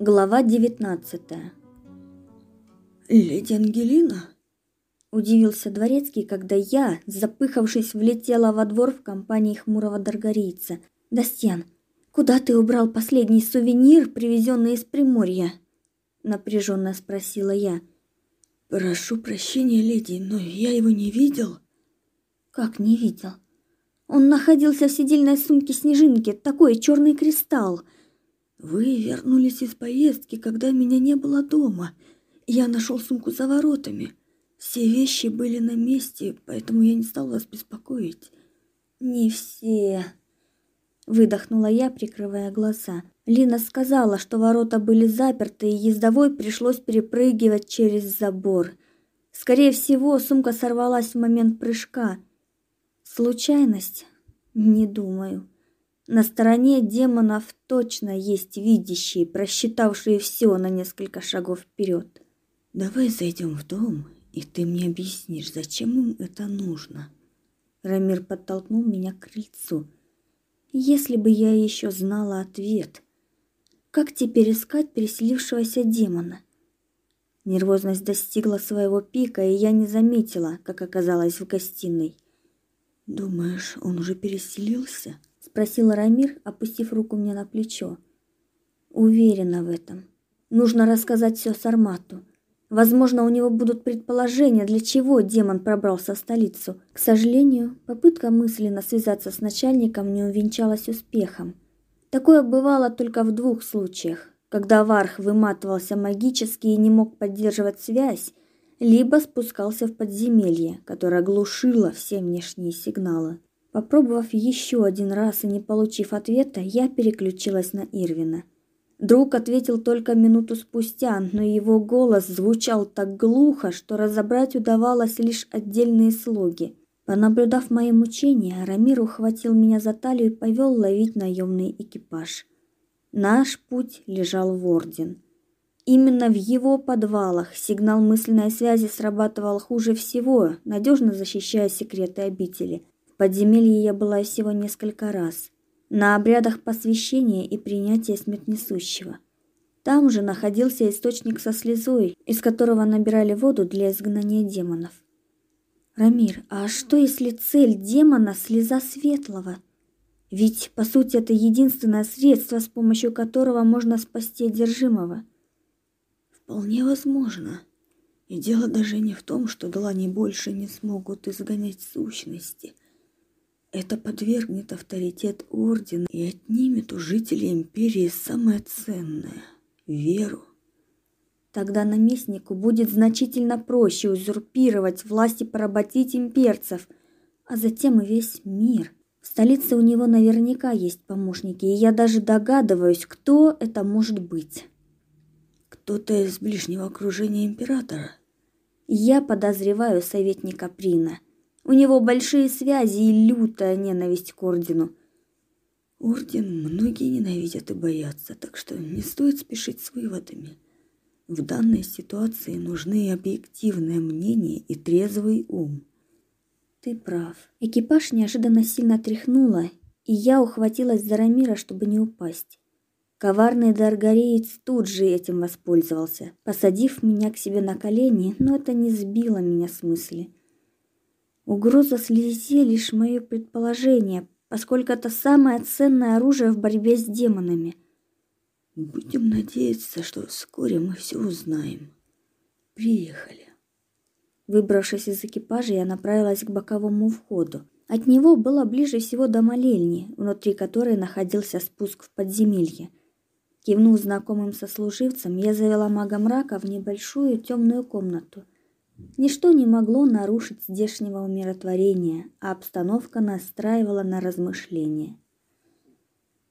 Глава 19 «Леди Ангелина?» Удивился дворецкий, когда я, запыхавшись, влетела во двор в компании хмурого даргарийца. «Достьян, куда ты убрал последний сувенир, привезенный из Приморья?» Напряженно спросила я. «Прошу прощения, леди, но я его не видел». «Как не видел?» «Он находился в сидельной сумке Снежинки, такой черный кристалл». Вы вернулись из поездки, когда меня не было дома. Я нашел сумку за воротами. Все вещи были на месте, поэтому я не стал вас беспокоить. Не все, выдохнула я, прикрывая глаза. Лина сказала, что ворота были заперты, и ездовой пришлось перепрыгивать через забор. Скорее всего, сумка сорвалась в момент прыжка. Случайность? Не думаю. На стороне демонов точно есть видящие, просчитавшие все на несколько шагов вперед. Давай зайдем в дом, и ты мне объяснишь, зачем им это нужно. Рамир подтолкнул меня к крыльцу. Если бы я еще знала ответ. Как теперь искать переселившегося демона? Нервозность достигла своего пика, и я не заметила, как оказалась в гостиной. Думаешь, он уже переселился? Спросил Рамир, опустив руку мне на плечо. Уверена в этом. Нужно рассказать все Сармату. Возможно, у него будут предположения, для чего демон пробрался в столицу. К сожалению, попытка мысленно связаться с начальником не увенчалась успехом. Такое бывало только в двух случаях: когда Варх выматывался магически и не мог поддерживать связь, либо спускался в подземелье, которое глушило все внешние сигналы. Попробовав еще один раз и не получив ответа, я переключилась на Ирвина. Друг ответил только минуту спустя, но его голос звучал так глухо, что разобрать удавалось лишь отдельные слоги. Понаблюдав мои мучения, Рамир ухватил меня за талию и повел ловить наемный экипаж. Наш путь лежал в Орден. Именно в его подвалах сигнал мысленной связи срабатывал хуже всего, надежно защищая секреты обители – подземелье я была всего несколько раз. На обрядах посвящения и принятия смертнесущего. Там же находился источник со слезой, из которого набирали воду для изгнания демонов. Рамир, а что если цель демона слеза светлого? Ведь по сути это единственное средство, с помощью которого можно спасти одержимого. Вполне возможно. И дело даже не в том, что длани больше не смогут изгонять сущности – это подвергнет авторитет ордена и отнимет у жителей империи самое ценное веру. Тогда наместнику будет значительно проще узурпировать власть и поработить имперцев, а затем и весь мир. В столице у него наверняка есть помощники, и я даже догадываюсь, кто это может быть. Кто-то из ближнего окружения императора. Я подозреваю советника Прина. У него большие связи и лютая ненависть к ордену. Орден многие ненавидят и боятся, так что не стоит спешить с выводами. В данной ситуации нужны объективное мнение и трезвый ум. Ты прав. Экипаж неожиданно сильно тряхнуло, и я ухватилась за Рамира, чтобы не упасть. Коварный даргареец тут же этим воспользовался, посадив меня к себе на колени, но это не сбило меня с мысли. Угроза слези лишь мое предположение, поскольку это самое ценное оружие в борьбе с демонами. Будем надеяться, что вскоре мы все узнаем. Приехали. Выбравшись из экипажа, я направилась к боковому входу. От него было ближе всего до молельни, внутри которой находился спуск в подземелье. Кивнув знакомым сослуживцам, я завела мага мрака в небольшую темную комнату – Ничто не могло нарушить здешнего умиротворения, а обстановка настраивала на размышления.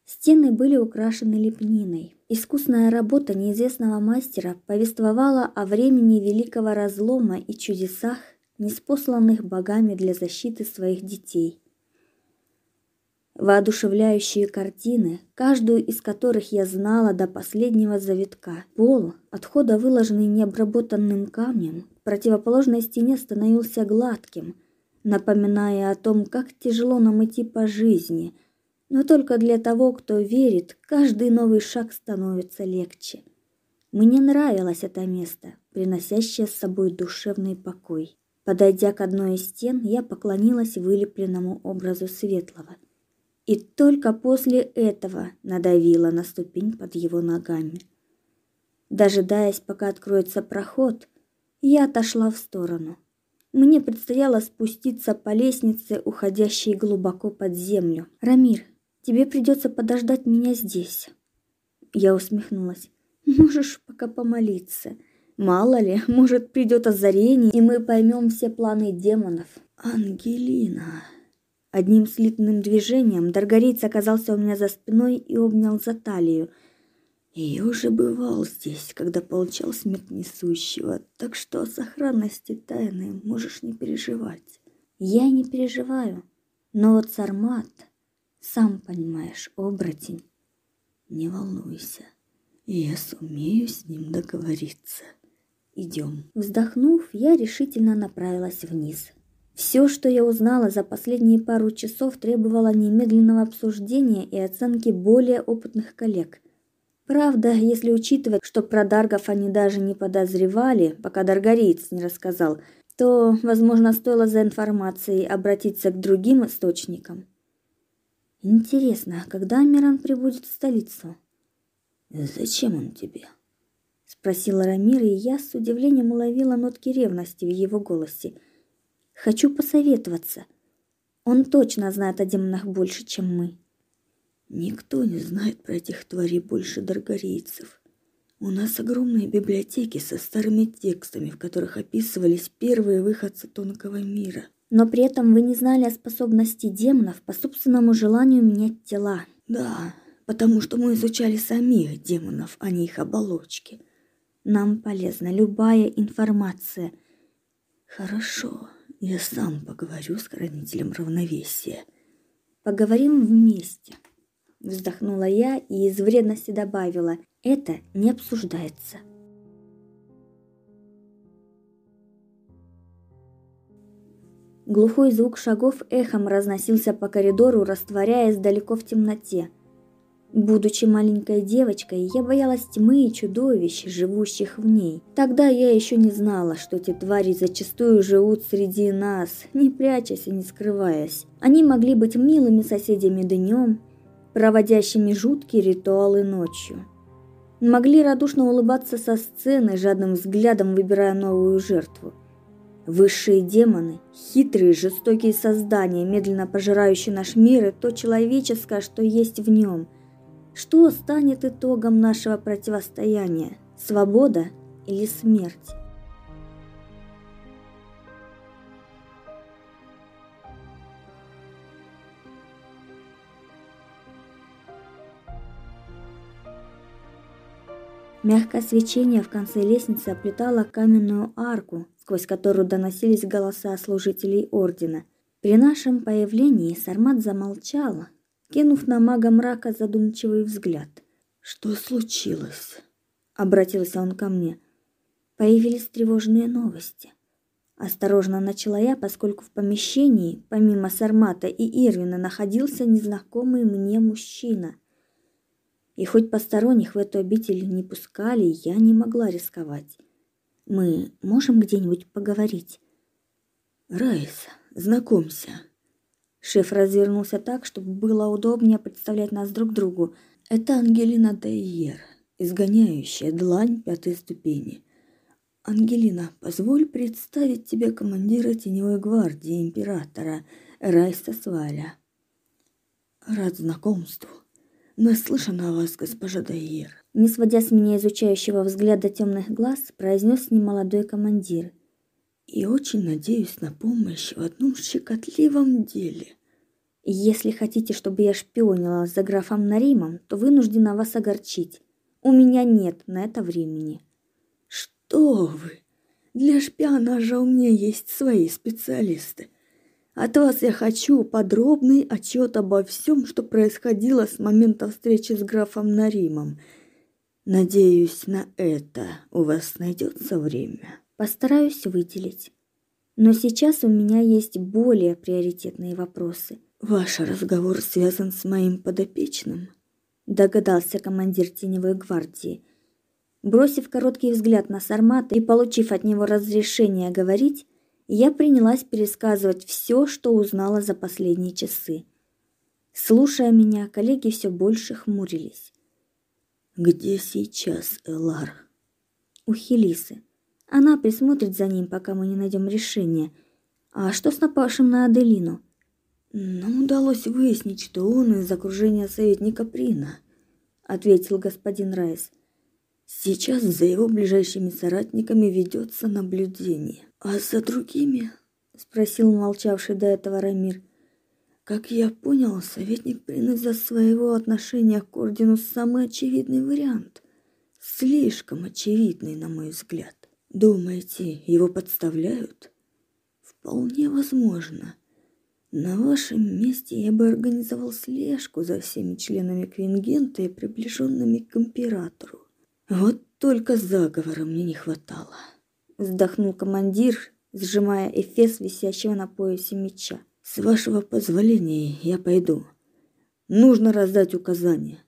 Стены были украшены лепниной. Искусная работа неизвестного мастера повествовала о времени великого разлома и чудесах, неспосланных богами для защиты своих детей. Воодушевляющие картины, каждую из которых я знала до последнего завитка. Пол, отхода выложенный необработанным камнем, противоположной стене становился гладким, напоминая о том, как тяжело нам идти по жизни. Но только для того, кто верит, каждый новый шаг становится легче. Мне нравилось это место, приносящее с собой душевный покой. Подойдя к одной из стен, я поклонилась вылепленному образу светлого. И только после этого надавила на ступень под его ногами. Дожидаясь, пока откроется проход, я отошла в сторону. Мне предстояло спуститься по лестнице, уходящей глубоко под землю. Рамир, тебе придется подождать меня здесь. Я усмехнулась. Можешь пока помолиться. Мало ли, может, придет озарение, и мы поймем все планы демонов. Ангелина. Одним слитным движением Даргариц оказался у меня за спиной и обнял за талию. Я уже бывал здесь, когда получал смерть несущего, так что о сохранности тайны можешь не переживать. Я не переживаю, но вот Сармат, сам понимаешь, оборотень. Не волнуйся, я сумею с ним договориться. Идем. Вздохнув, я решительно направилась вниз. Все, что я узнала за последние пару часов, требовало немедленного обсуждения и оценки более опытных коллег. Правда, если учитывать, что про Даргов они даже не подозревали, пока Даргариец не рассказал, то, возможно, стоило за информацией обратиться к другим источникам. Интересно, когда Миран прибудет в столицу? Зачем он тебе? спросила Рамир, и я с удивлением уловила нотки ревности в его голосе. Хочу посоветоваться. Он точно знает о демонах больше, чем мы. Никто не знает про этих тварей больше даргарийцев. У нас огромные библиотеки со старыми текстами, в которых описывались первые выходцы тонкого мира. Но при этом вы не знали о способности демонов по собственному желанию менять тела. Да, потому что мы изучали самих демонов, а не их оболочки. Нам полезна любая информация. Хорошо, я сам поговорю с хранителем равновесия. Поговорим вместе. Вздохнула я и из вредности добавила: "Это не обсуждается". Глухой звук шагов эхом разносился по коридору, растворяясь далеко в темноте. Будучи маленькой девочкой, я боялась тьмы и чудовищ, живущих в ней. Тогда я еще не знала, что эти твари зачастую живут среди нас, не прячась и не скрываясь. Они могли быть милыми соседями днем, проводящими жуткие ритуалы ночью. Могли радушно улыбаться со сцены, жадным взглядом выбирая новую жертву. Высшие демоны, хитрые, жестокие создания, медленно пожирающие наш мир и то человеческое, что есть в нем. Что станет итогом нашего противостояния? Свобода или смерть? Мягкое свечение в конце лестницы оплетало каменную арку, сквозь которую доносились голоса служителей ордена. При нашем появлении Сармат замолчал, кинув на мага мрака задумчивый взгляд. Что случилось? обратился он ко мне. Появились тревожные новости. Осторожно начала я, поскольку в помещении, помимо Сармата и Ирвина, находился незнакомый мне мужчина. И хоть посторонних в эту обитель не пускали, я не могла рисковать. Мы можем где-нибудь поговорить? Райс, знакомься. Шеф развернулся так, чтобы было удобнее представлять нас друг другу. Это Ангелина Дейер, изгоняющая длань пятой ступени. Ангелина, позволь представить тебе командира теневой гвардии императора Райса Сваля. Рад знакомству. Наслышана о вас, госпожа Дейер не сводя с меня изучающего взгляда темных глаз, произнес немолодой командир. И очень надеюсь на помощь в одном щекотливом деле. Если хотите, чтобы я шпионила за графом Наримом, то вынуждена вас огорчить. У меня нет на это времени. Что вы? Для шпионажа у меня есть свои специалисты. От вас я хочу подробный отчет обо всем, что происходило с момента встречи с графом Наримом – Надеюсь, на это у вас найдется время. Постараюсь выделить. Но сейчас у меня есть более приоритетные вопросы. Ваш разговор связан с моим подопечным, догадался командир теневой гвардии. Бросив короткий взгляд на Сармата и получив от него разрешение говорить, я принялась пересказывать все, что узнала за последние часы. Слушая меня, коллеги все больше хмурились. «Где сейчас Элар?» «У Хелисы. Она присмотрит за ним, пока мы не найдем решения. А что с напавшим на Аделину?» «Нам удалось выяснить, что он из окружения советника Прина», — ответил господин Райс. «Сейчас за его ближайшими соратниками ведется наблюдение. А за другими?» — спросил молчавший до этого Рамир. «Как я понял, советник Прин из-за своего отношения к ордену самый очевидный вариант. Слишком очевидный, на мой взгляд. Думаете, его подставляют?» «Вполне возможно». На вашем месте я бы организовал слежку за всеми членами Квингента и приближенными к императору. Вот только заговора мне не хватало. Вздохнул командир, сжимая эфес висящего на поясе меча. С вашего позволения я пойду. Нужно раздать указания.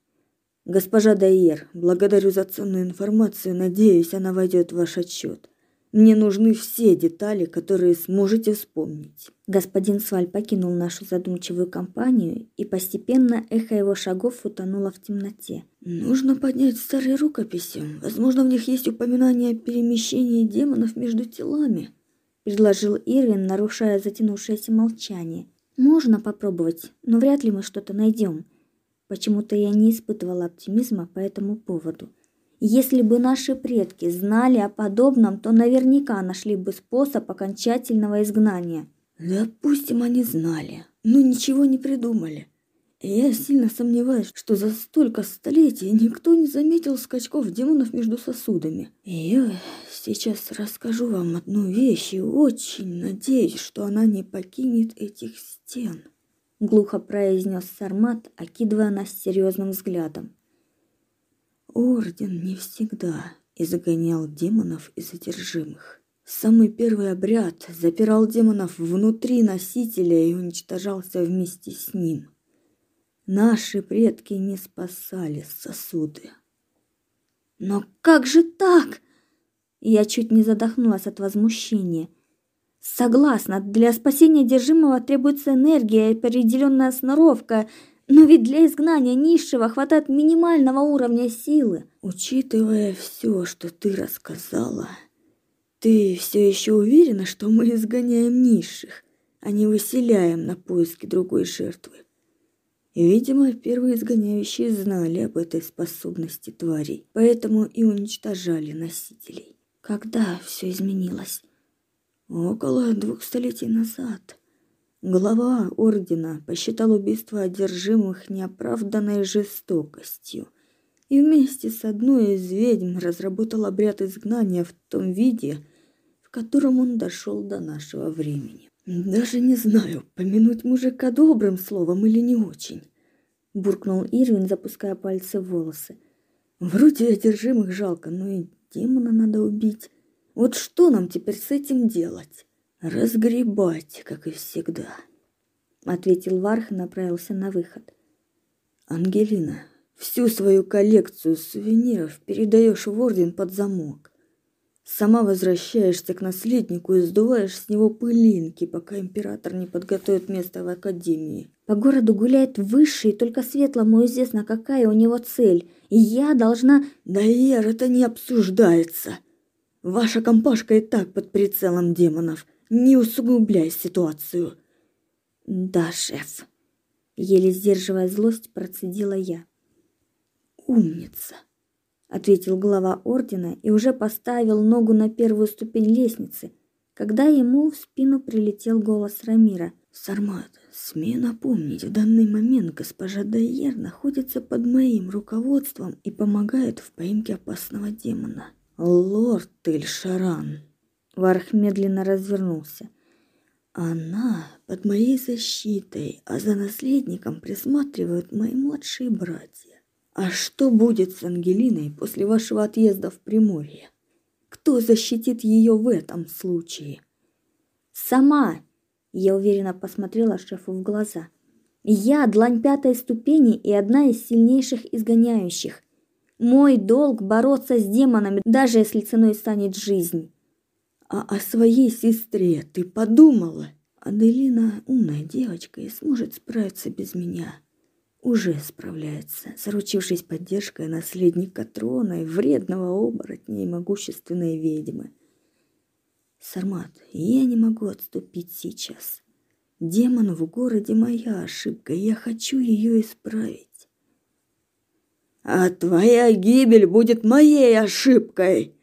Госпожа Дайер, благодарю за ценную информацию, надеюсь, она войдет в ваш отчет. Мне нужны все детали, которые сможете вспомнить. Господин Сваль покинул нашу задумчивую компанию, и постепенно эхо его шагов утонуло в темноте. Нужно поднять старые рукописи. Возможно, в них есть упоминание о перемещении демонов между телами, предложил Ирвин, нарушая затянувшееся молчание. Можно попробовать, но вряд ли мы что-то найдем. Почему-то я не испытывала оптимизма по этому поводу. Если бы наши предки знали о подобном, то наверняка нашли бы способ окончательного изгнания. Допустим, они знали, но ничего не придумали. И я сильно сомневаюсь, что за столько столетий никто не заметил скачков демонов между сосудами. И я сейчас расскажу вам одну вещь и очень надеюсь, что она не покинет этих стен. Глухо произнес Сармат, окидывая нас серьезным взглядом. Орден не всегда изгонял демонов из одержимых. Самый первый обряд запирал демонов внутри носителя и уничтожался вместе с ним. Наши предки не спасали сосуды. Но как же так? Я чуть не задохнулась от возмущения. Согласна, для спасения одержимого требуется энергия и определенная сноровка, но ведь для изгнания низшего хватает минимального уровня силы. Учитывая все, что ты рассказала, ты все еще уверена, что мы изгоняем низших, а не выселяем на поиски другой жертвы? И, видимо, первые изгоняющие знали об этой способности тварей, поэтому и уничтожали носителей. Когда все изменилось? Около двух столетий назад. Глава ордена посчитал убийство одержимых неоправданной жестокостью и вместе с одной из ведьм разработал обряд изгнания в том виде, в котором он дошел до нашего времени. Даже не знаю, помянуть мужика добрым словом или не очень, буркнул Ирвин, запуская пальцы в волосы. Вроде одержимых жалко, но и демона надо убить. Вот что нам теперь с этим делать? Разгребать, как и всегда, ответил Варх и направился на выход. Ангелина, всю свою коллекцию сувениров передаешь в орден под замок. Сама возвращаешься к наследнику и сдуваешь с него пылинки, пока император не подготовит место в академии. По городу гуляет высший, только светлому известно, какая у него цель. И я должна... Да, Ир, это не обсуждается. Ваша компашка и так под прицелом демонов. Не усугубляй ситуацию. Да, шеф. Еле сдерживая злость, процедила я. Умница, ответил глава ордена и уже поставил ногу на первую ступень лестницы, когда ему в спину прилетел голос Рамира. Сармат, смею напомнить, в данный момент госпожа Дайер находится под моим руководством и помогает в поимке опасного демона. Лорд Эльшаран. Варх медленно развернулся. Она под моей защитой, а за наследником присматривают мои младшие братья. А что будет с Ангелиной после вашего отъезда в Приморье? Кто защитит ее в этом случае? Сама, я уверенно посмотрела шефу в глаза. Я длань пятой ступени и одна из сильнейших изгоняющих. Мой долг бороться с демонами, даже если ценой станет жизнь. А о своей сестре ты подумала? Аделина умная девочка и сможет справиться без меня. Уже справляется, заручившись поддержкой наследника трона и вредного оборотня и могущественной ведьмы. Сармат, я не могу отступить сейчас. Демон в городе моя ошибка, и я хочу ее исправить. А твоя гибель будет моей ошибкой,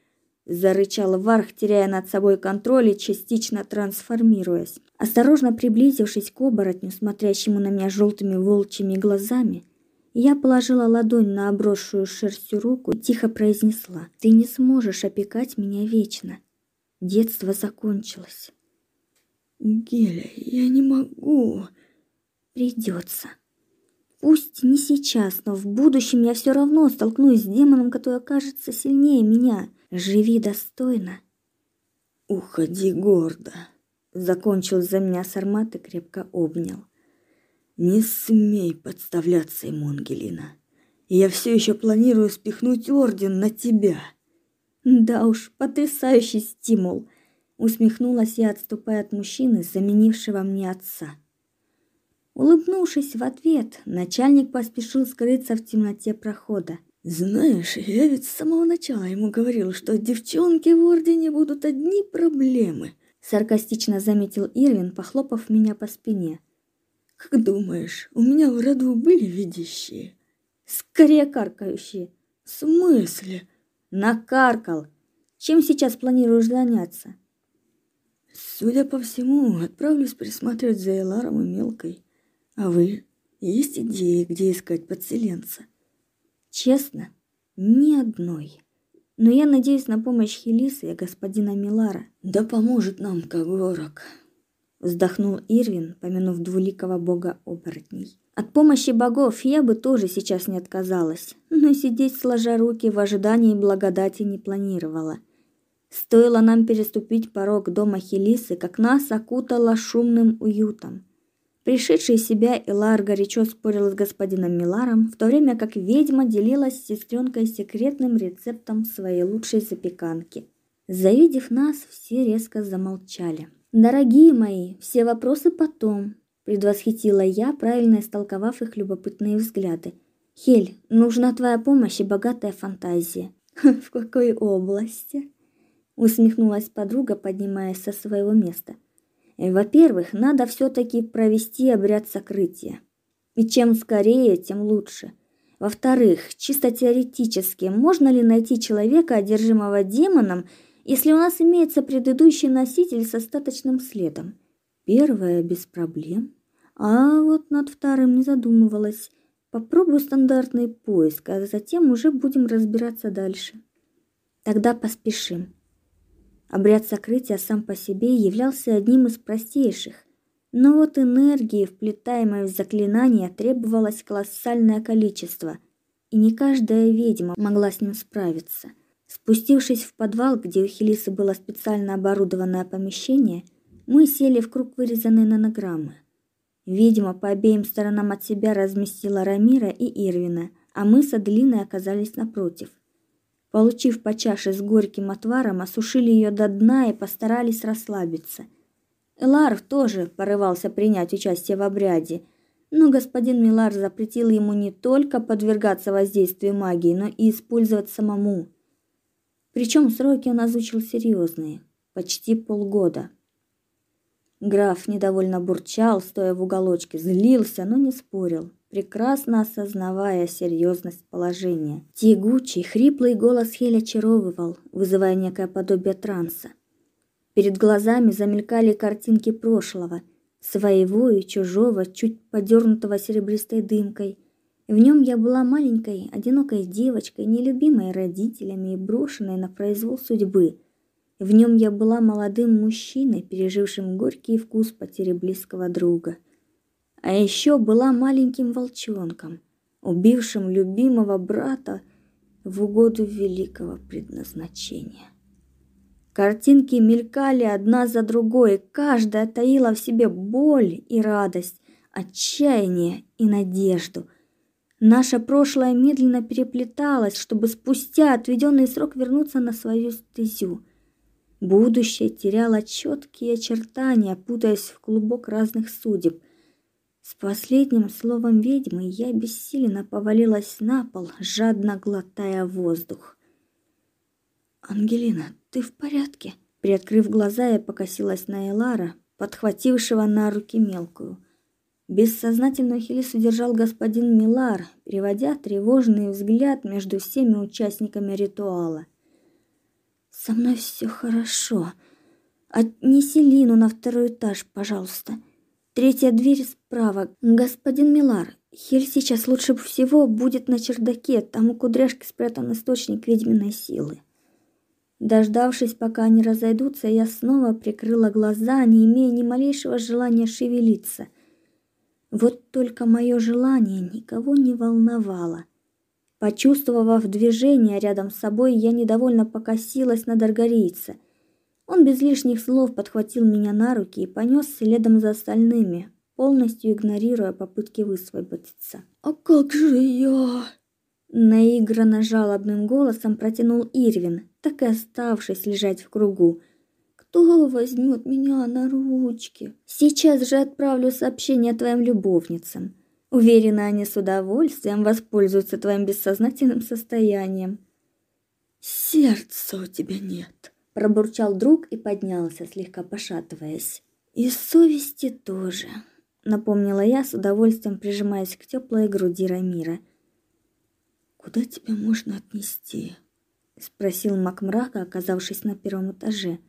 зарычал Варх, теряя над собой контроль и частично трансформируясь. Осторожно приблизившись к оборотню, смотрящему на меня желтыми волчьими глазами, я положила ладонь на обросшую шерстью руку и тихо произнесла: "Ты не сможешь опекать меня вечно. Детство закончилось". "Геля, я не могу". Придется. Пусть не сейчас, но в будущем я все равно столкнусь с демоном, который окажется сильнее меня. Живи достойно. Уходи гордо. Закончил за меня Сармат и крепко обнял. Не смей подставляться ему, Ангелина. Я все еще планирую спихнуть орден на тебя. Да уж, потрясающий стимул, усмехнулась я, отступая от мужчины, заменившего мне отца. Улыбнувшись в ответ, начальник поспешил скрыться в темноте прохода. Знаешь, я ведь с самого начала ему говорил, что девчонки в ордене будут одни проблемы, саркастично заметил Ирвин, похлопав меня по спине. Как думаешь, у меня в роду были видящие? Скорее каркающие. В смысле? Накаркал. Чем сейчас планируешь заняться? Судя по всему, отправлюсь присматривать за Эларом и Мелкой. А вы? Есть идеи, где искать подселенца? Честно, ни одной. Но я надеюсь на помощь Хелисы и господина Милара. Да поможет нам Когорок. Вздохнул Ирвин, помянув двуликого бога оборотней. От помощи богов я бы тоже сейчас не отказалась, но сидеть сложа руки в ожидании благодати не планировала. Стоило нам переступить порог дома Хелисы, как нас окутало шумным уютом. Пришедший в себя Элар горячо спорил с господином Миларом, в то время как ведьма делилась с сестренкой секретным рецептом своей лучшей запеканки. Завидев нас, все резко замолчали. Дорогие мои, все вопросы потом, предвосхитила я, правильно истолковав их любопытные взгляды. Хель, нужна твоя помощь и богатая фантазия. В какой области? усмехнулась подруга, поднимаясь со своего места. Во-первых, надо все таки провести обряд сокрытия. И чем скорее, тем лучше. Во-вторых, чисто теоретически, можно ли найти человека, одержимого демоном, если у нас имеется предыдущий носитель с остаточным следом? Первое без проблем, а вот над вторым не задумывалась. Попробую стандартный поиск, а затем уже будем разбираться дальше. Тогда поспешим. Обряд сокрытия сам по себе являлся одним из простейших, но вот энергии, вплетаемой в заклинание, требовалось колоссальное количество, и не каждая ведьма могла с ним справиться. Спустившись в подвал, где у Хелисы было специально оборудованное помещение, мы сели в круг вырезанной нанограммы. Ведьма по обеим сторонам от себя разместила Рамира и Ирвина, а мы с Аделиной оказались напротив – Получив по чаше с горьким отваром, осушили ее до дна и постарались расслабиться. Элар тоже порывался принять участие в обряде, но господин Милар запретил ему не только подвергаться воздействию магии, но и использовать самому. Причем сроки он озвучил серьезные – почти полгода. Граф недовольно бурчал, стоя в уголочке, злился, но не спорил прекрасно осознавая серьезность положения. Тягучий, хриплый голос Хеля очаровывал, вызывая некое подобие транса. Перед глазами замелькали картинки прошлого, своего и чужого, чуть подернутого серебристой дымкой. В нем я была маленькой, одинокой девочкой, нелюбимой родителями и брошенной на произвол судьбы. В нем я была молодым мужчиной, пережившим горький вкус потери близкого друга а еще была маленьким волчонком, убившим любимого брата в угоду великого предназначения. Картинки мелькали одна за другой, каждая таила в себе боль и радость, отчаяние и надежду. Наше прошлое медленно переплеталось, чтобы спустя отведенный срок вернуться на свою стезю. Будущее теряло четкие очертания, путаясь в клубок разных судеб. С последним словом ведьмы я бессиленно повалилась на пол, жадно глотая воздух. Ангелина, ты в порядке? Приоткрыв глаза, я покосилась на Элара, подхватившего на руки мелкую. Бессознательную Хелису держал господин Милар, переводя тревожный взгляд между всеми участниками ритуала. Со мной все хорошо. Отнеси Лину на второй этаж, пожалуйста. Третья дверь справа. Господин Милар, Хель сейчас лучше всего будет на чердаке, там у кудряшки спрятан источник ведьминой силы. Дождавшись, пока они разойдутся, я снова прикрыла глаза, не имея ни малейшего желания шевелиться. Вот только мое желание никого не волновало. Почувствовав движение рядом с собой, я недовольно покосилась на Даргарийца. Он без лишних слов подхватил меня на руки и понес следом за остальными, полностью игнорируя попытки высвободиться. «А как же я?» Наигранно жалобным голосом протянул Ирвин, так и оставшись лежать в кругу. Кто возьмет меня на ручки? Сейчас же отправлю сообщение твоим любовницам. Уверена, они с удовольствием воспользуются твоим бессознательным состоянием. Сердца у тебя нет, пробурчал друг и поднялся, слегка пошатываясь. И совести тоже, напомнила я с удовольствием, прижимаясь к теплой груди Рамира. Куда тебя можно отнести? спросил Макмрака, оказавшись на первом этаже.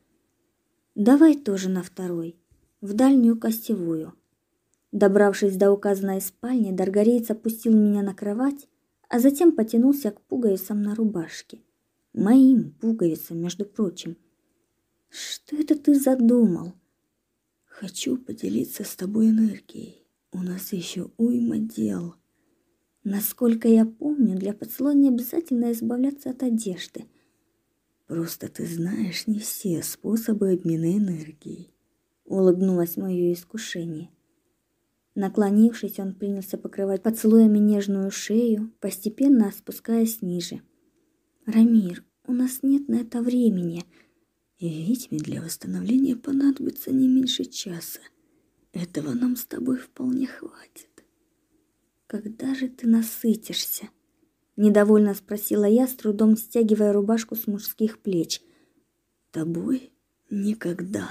Давай тоже на второй, в дальнюю костевую. Добравшись до указанной спальни, Даргарейц опустил меня на кровать, а затем потянулся к пуговицам на рубашке. Моим пуговицам, между прочим. Что это ты задумал? Хочу поделиться с тобой энергией. У нас еще уйма дел. Насколько я помню, для поцелуя не обязательно избавляться от одежды – Просто ты знаешь не все способы обмена энергией. Улыбнулось мое искушение. Наклонившись, он принялся покрывать поцелуями нежную шею, постепенно спускаясь ниже. Рамир, у нас нет на это времени. Ведьме для восстановления понадобится не меньше часа. Этого нам с тобой вполне хватит. Когда же ты насытишься? недовольно спросила я, с трудом стягивая рубашку с мужских плеч. Тобой никогда.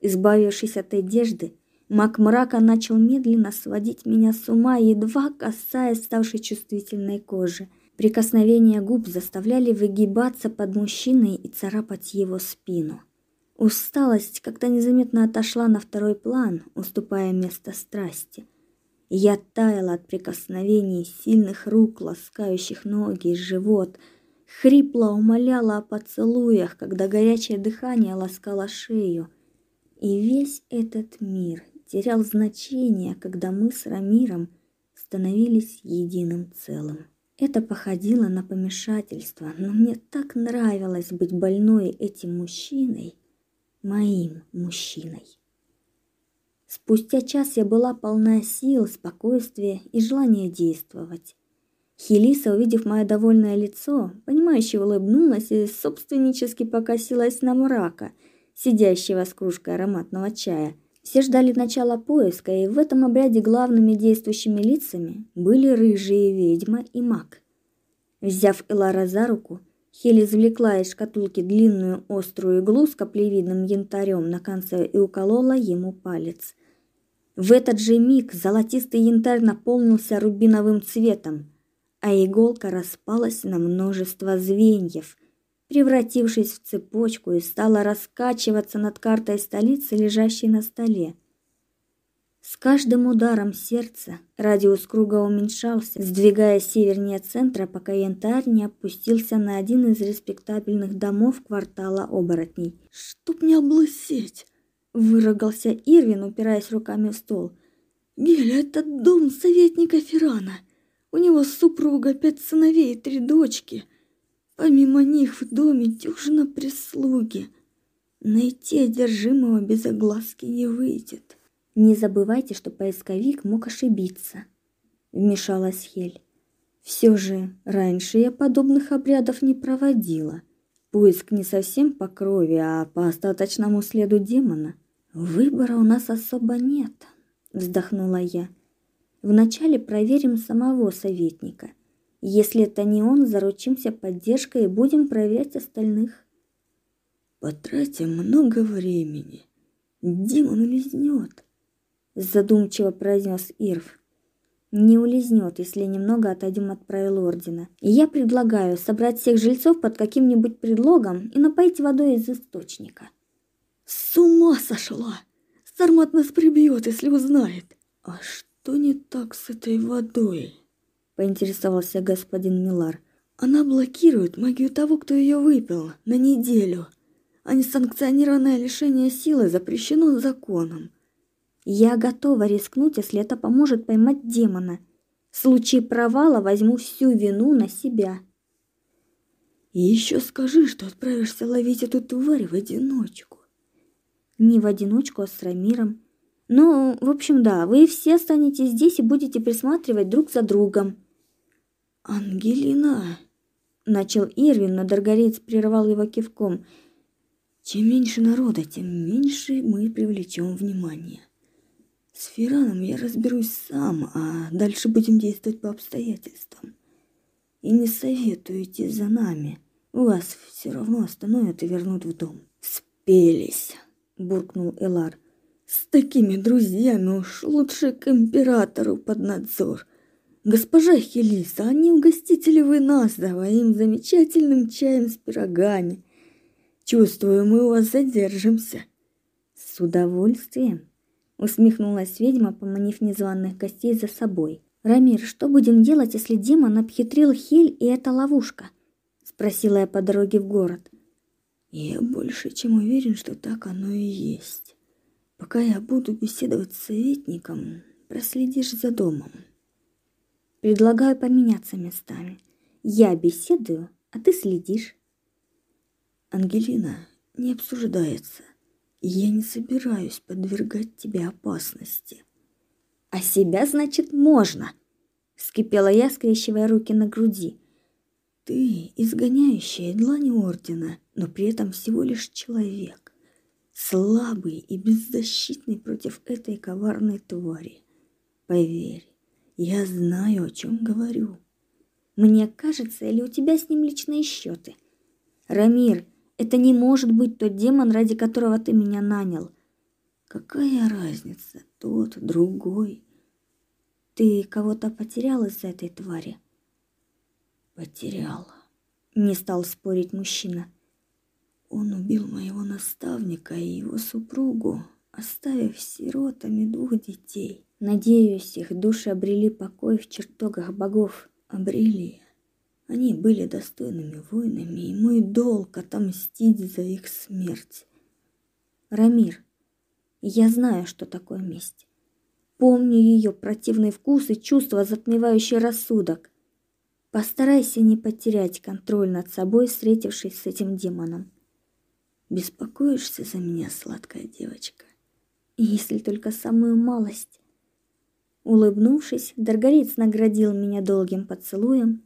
Избавившись от одежды, маг мрака начал медленно сводить меня с ума, едва касаясь ставшей чувствительной кожи. Прикосновения губ заставляли выгибаться под мужчиной и царапать его спину. Усталость как-то незаметно отошла на второй план, уступая место страсти. Я таяла от прикосновений сильных рук, ласкающих ноги и живот, хрипло умоляла о поцелуях, когда горячее дыхание ласкало шею. И весь этот мир терял значение, когда мы с Рамиром становились единым целым. Это походило на помешательство, но мне так нравилось быть больной этим мужчиной, моим мужчиной. Спустя час я была полна сил, спокойствия и желания действовать. Хелиса, увидев мое довольное лицо, понимающе улыбнулась и собственнически покосилась на мрака, сидящего с кружкой ароматного чая. Все ждали начала поиска, и в этом обряде главными действующими лицами были рыжие ведьма и маг. Взяв Элара за руку, Хели извлекла из шкатулки длинную острую иглу с каплевидным янтарем на конце и уколола ему палец. В этот же миг золотистый янтарь наполнился рубиновым цветом, а иголка распалась на множество звеньев, превратившись в цепочку и стала раскачиваться над картой столицы, лежащей на столе. С каждым ударом сердца радиус круга уменьшался, сдвигаясь севернее центра, пока янтарь не опустился на один из респектабельных домов квартала оборотней. «Чтоб не облысеть!» Выругался Ирвин, упираясь руками в стол. «Геля, это дом советника Ферана. У него супруга, пять сыновей и три дочки. Помимо них в доме дюжина прислуги. Найти одержимого без огласки не выйдет». «Не забывайте, что поисковик мог ошибиться», — вмешалась Хель. Все же раньше я подобных обрядов не проводила. Поиск не совсем по крови, а по остаточному следу демона. Выбора у нас особо нет, вздохнула я. Вначале проверим самого советника. Если это не он, заручимся поддержкой и будем проверять остальных. Потратим много времени. Демон улизнет, задумчиво произнес Ирв не улизнет, если немного отойдем от правил ордена. И я предлагаю собрать всех жильцов под каким-нибудь предлогом и напоить водой из источника. С ума сошла! Сармат нас прибьет, если узнает. А что не так с этой водой? Поинтересовался господин Милар. Она блокирует магию того, кто ее выпил, на неделю. А несанкционированное лишение силы запрещено законом. Я готова рискнуть, если это поможет поймать демона. В случае провала возьму всю вину на себя. И еще скажи, что отправишься ловить эту тварь в одиночку. Не в одиночку, а с Рамиром. Ну, в общем, да, вы все останетесь здесь и будете присматривать друг за другом. Ангелина, начал Ирвин, но Даргариец прервал его кивком. Чем меньше народа, тем меньше мы привлечем внимание. С Фираном я разберусь сам, а дальше будем действовать по обстоятельствам. И не советую идти за нами. Вас все равно остановят и вернут в дом. Спелись, буркнул Элар. С такими друзьями уж лучше к императору под надзор. Госпожа Хелиса, они угостите ли вы нас своим замечательным чаем с пирогами? Чувствую, мы у вас задержимся. С удовольствием, усмехнулась ведьма, поманив незваных гостей за собой. Рамир, что будем делать, если демон обхитрил Хель и это ловушка? спросила я по дороге в город. Я больше чем уверен, что так оно и есть. Пока я буду беседовать с советником, проследишь за домом. Предлагаю поменяться местами. Я беседую, а ты следишь. Ангелина, не обсуждается я не собираюсь подвергать тебя опасности. А себя, значит, можно, вскипела я, скрещивая руки на груди. Ты изгоняющая длань ордена, но при этом всего лишь человек, слабый и беззащитный против этой коварной твари. Поверь, я знаю, о чем говорю. Мне кажется, или у тебя с ним личные счеты? Рамир, это не может быть тот демон, ради которого ты меня нанял. Какая разница, тот, другой? Ты кого-то потерял из-за этой твари? Потерял. Не стал спорить мужчина. Он убил моего наставника и его супругу, оставив сиротами двух детей. Надеюсь, их души обрели покой в чертогах богов. Обрели. Они были достойными воинами, и мой долг отомстить за их смерть. Рамир, я знаю, что такое месть. Помню ее противный вкус и чувство, затмевающее рассудок. Постарайся не потерять контроль над собой, встретившись с этим демоном. Беспокоишься за меня, сладкая девочка? Если только самую малость. Улыбнувшись, Даргарец наградил меня долгим поцелуем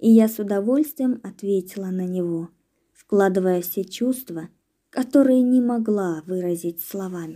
и я с удовольствием ответила на него, вкладывая все чувства, которые не могла выразить словами.